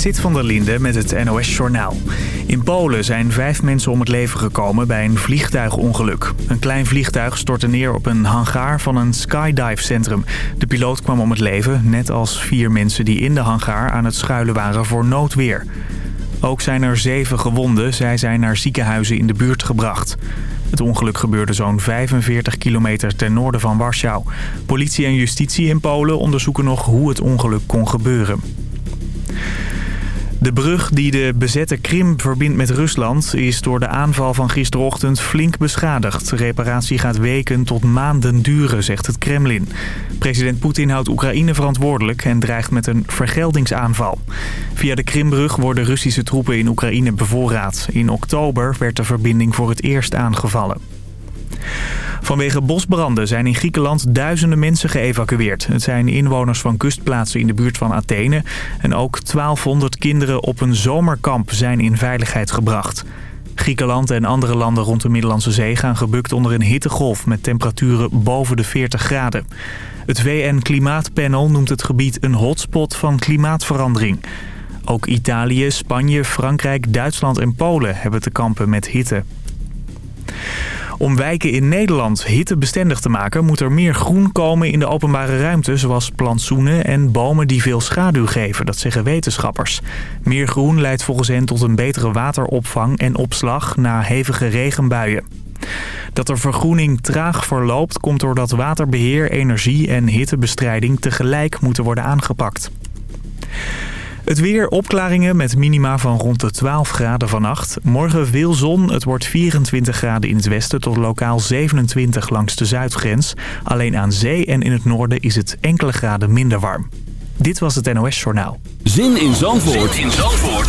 Sit van der Linde met het NOS-journaal. In Polen zijn vijf mensen om het leven gekomen bij een vliegtuigongeluk. Een klein vliegtuig stortte neer op een hangaar van een skydive-centrum. De piloot kwam om het leven, net als vier mensen die in de hangaar aan het schuilen waren voor noodweer. Ook zijn er zeven gewonden. Zij zijn naar ziekenhuizen in de buurt gebracht. Het ongeluk gebeurde zo'n 45 kilometer ten noorden van Warschau. Politie en justitie in Polen onderzoeken nog hoe het ongeluk kon gebeuren. De brug die de bezette Krim verbindt met Rusland is door de aanval van gisterochtend flink beschadigd. reparatie gaat weken tot maanden duren, zegt het Kremlin. President Poetin houdt Oekraïne verantwoordelijk en dreigt met een vergeldingsaanval. Via de Krimbrug worden Russische troepen in Oekraïne bevoorraad. In oktober werd de verbinding voor het eerst aangevallen. Vanwege bosbranden zijn in Griekenland duizenden mensen geëvacueerd. Het zijn inwoners van kustplaatsen in de buurt van Athene. En ook 1200 kinderen op een zomerkamp zijn in veiligheid gebracht. Griekenland en andere landen rond de Middellandse Zee gaan gebukt onder een hittegolf met temperaturen boven de 40 graden. Het VN-klimaatpanel noemt het gebied een hotspot van klimaatverandering. Ook Italië, Spanje, Frankrijk, Duitsland en Polen hebben te kampen met hitte. Om wijken in Nederland hittebestendig te maken... moet er meer groen komen in de openbare ruimte... zoals plantsoenen en bomen die veel schaduw geven. Dat zeggen wetenschappers. Meer groen leidt volgens hen tot een betere wateropvang en opslag... na hevige regenbuien. Dat er vergroening traag verloopt komt doordat waterbeheer, energie en hittebestrijding tegelijk moeten worden aangepakt. Het weer, opklaringen met minima van rond de 12 graden vannacht. Morgen veel zon, het wordt 24 graden in het westen tot lokaal 27 langs de zuidgrens. Alleen aan zee en in het noorden is het enkele graden minder warm. Dit was het NOS Journaal. Zin in Zandvoort, zin in Zandvoort.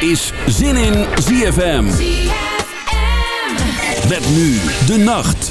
is Zin in ZFM. ZFM. Met nu de nacht.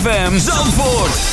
ZFM Zandvoort.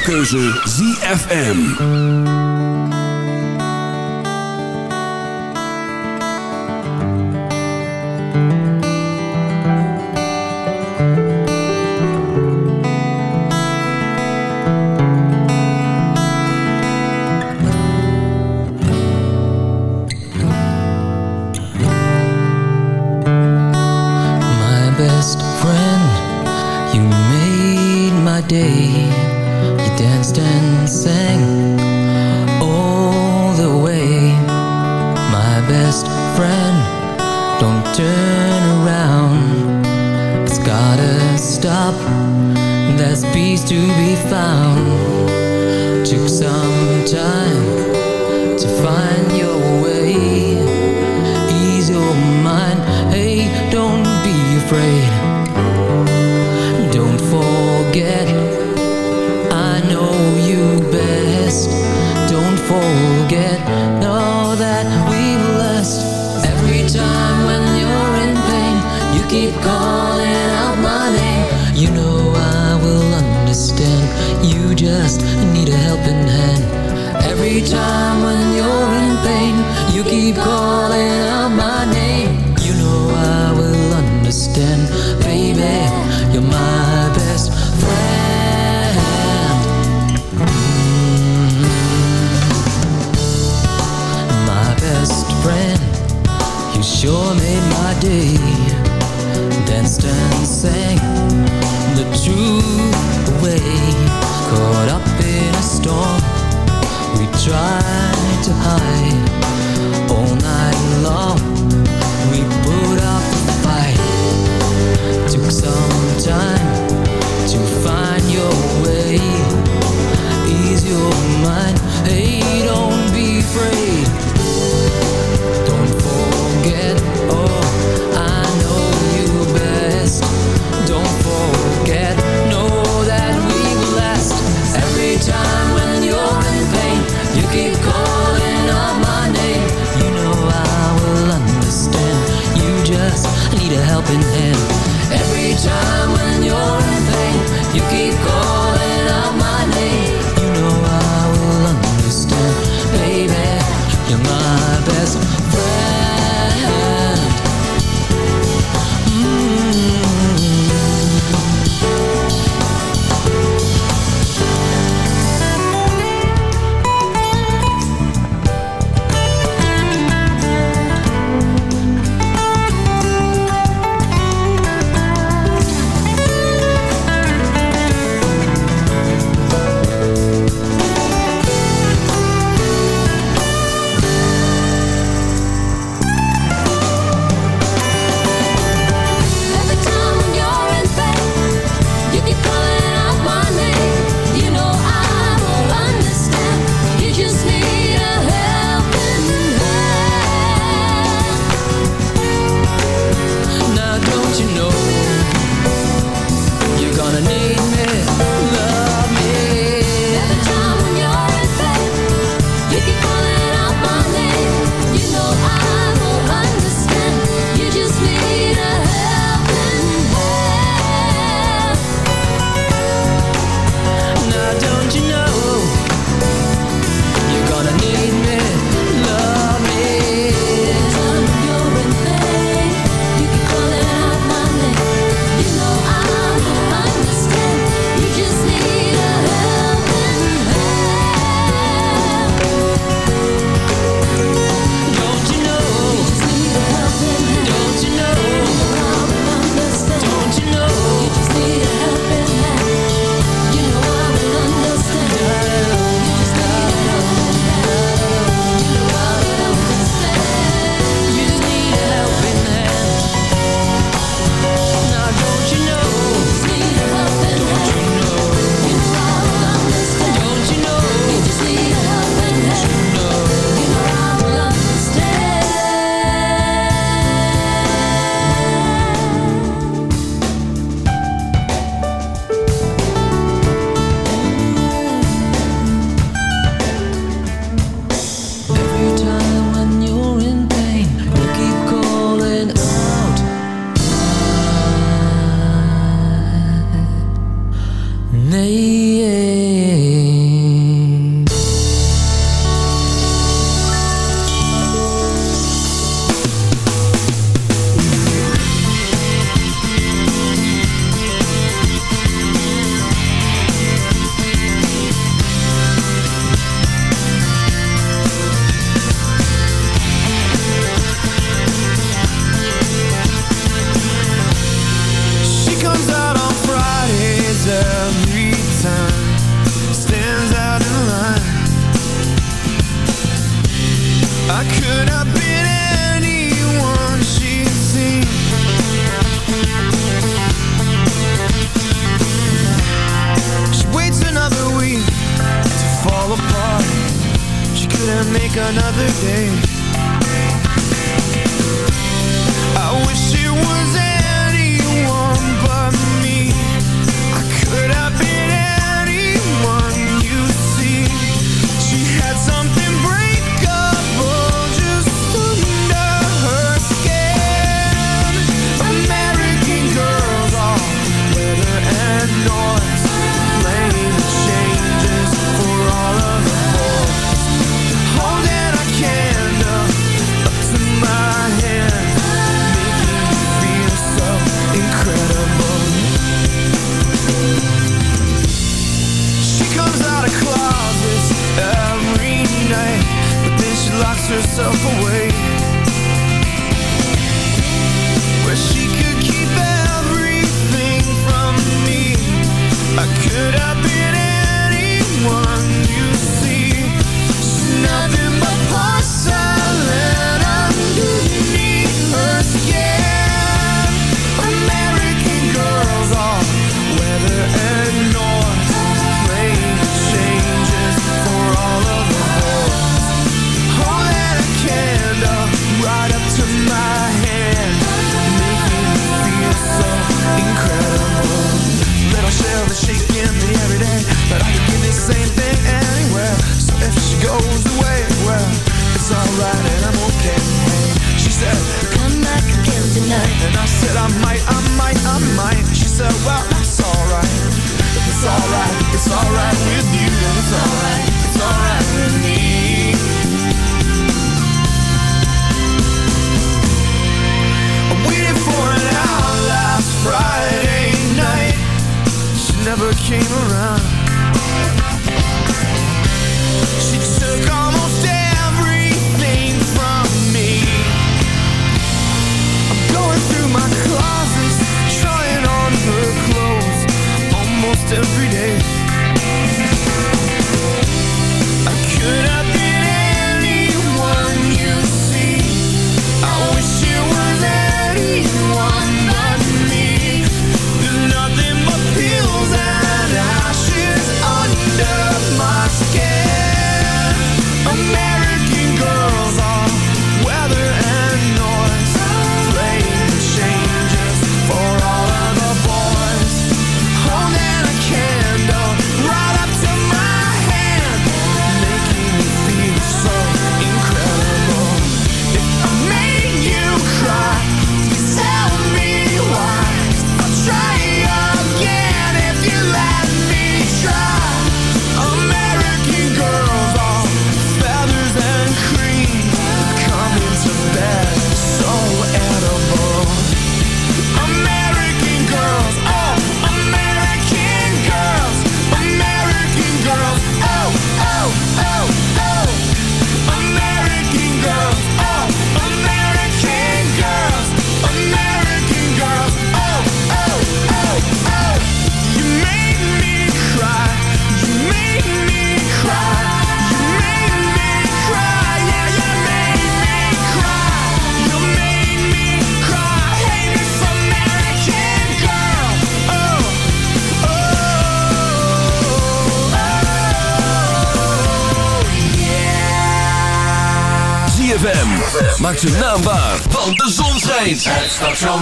jouw keuze ZFM. find your way. Ease your mind, hey, don't be afraid.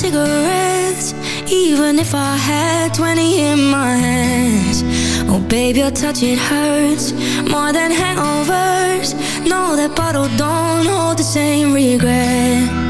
cigarettes Even if I had 20 in my hands. Oh babe, your touch, it hurts More than hangovers. No, that bottle don't hold the same regret.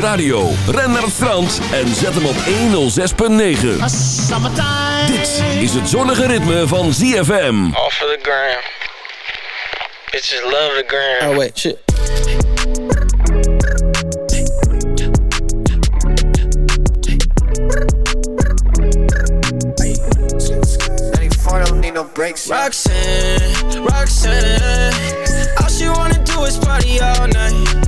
Je radio, ren naar het strand en zet hem op 106.9. Dit is het zonnige ritme van ZFM. Off of the gram. Bitches love the gram. Oh wait, shit. Roxanne, Roxanne, all she wanna do is party all night.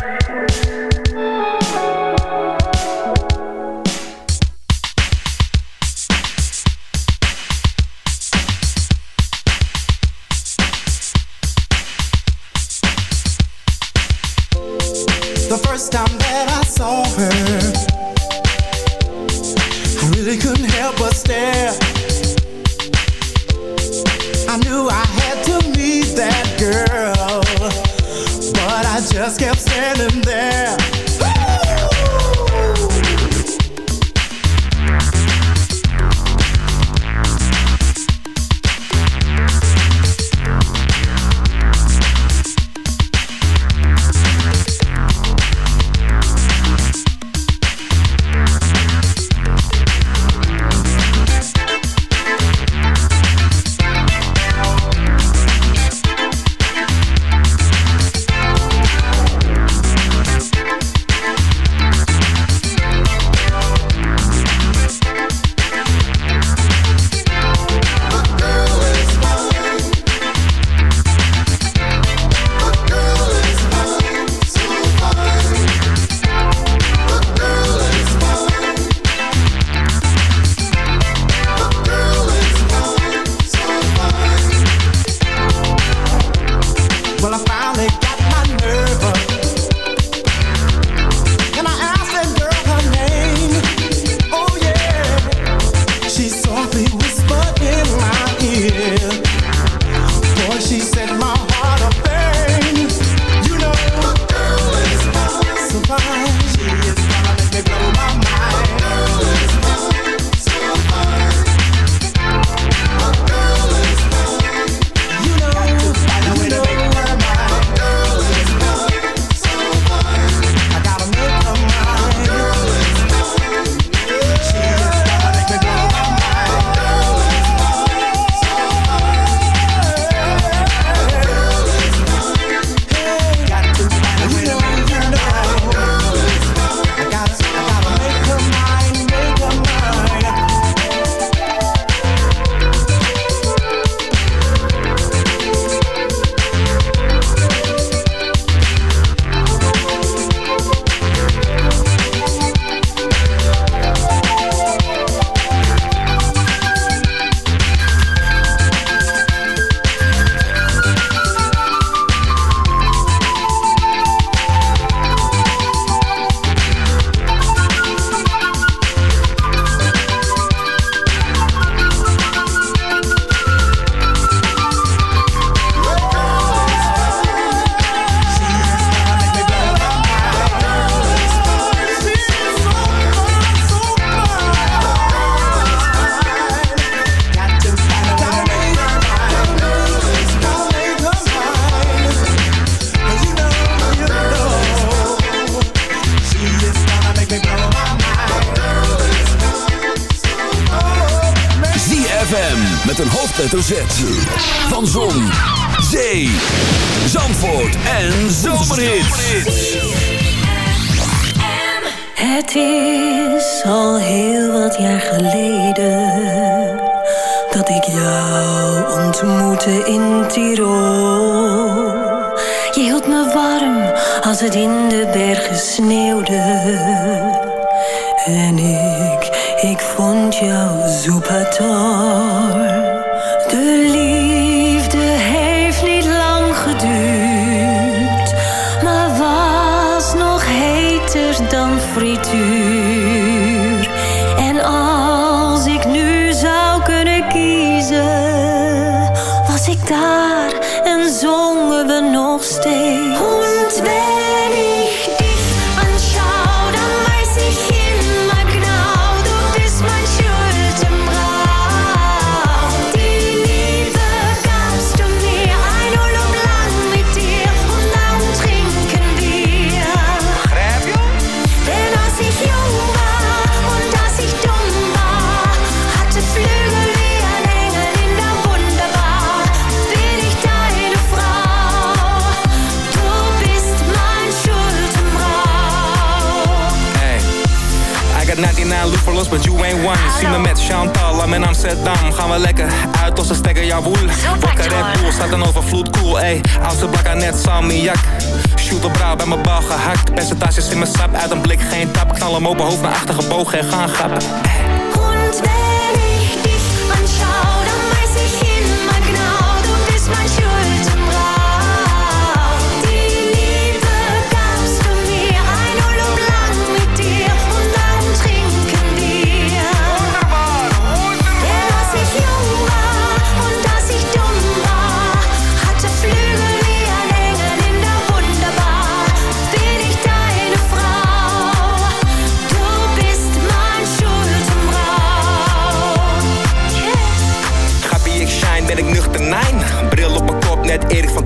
Een hoofdletter Z. Van Zon, Zee, Zandvoort en Zomerhits. Het is al heel wat jaar geleden dat ik jou ontmoette in Tirol. Je hield me warm als het in de bergen sneeuwde. En ik, ik vond jou super De Chantal, I'm in Amsterdam. Gaan we lekker uit een stekker, jawoel. Vodka Red Bull, staat een overvloed, cool, ey. Oudste blakka net salmiak. Shoot op bij mijn bal gehakt. Percentages in mijn sap, uit een blik geen tap. Knal hem op mijn hoofd naar achter gebogen en gaan grappen. Und wenn ich dich anschaue, dann weiß ich immer genau, du bist mein Schuldenbrauch.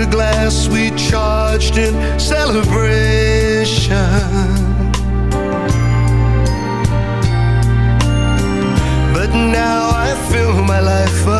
The glass we charged in celebration. But now I fill my life up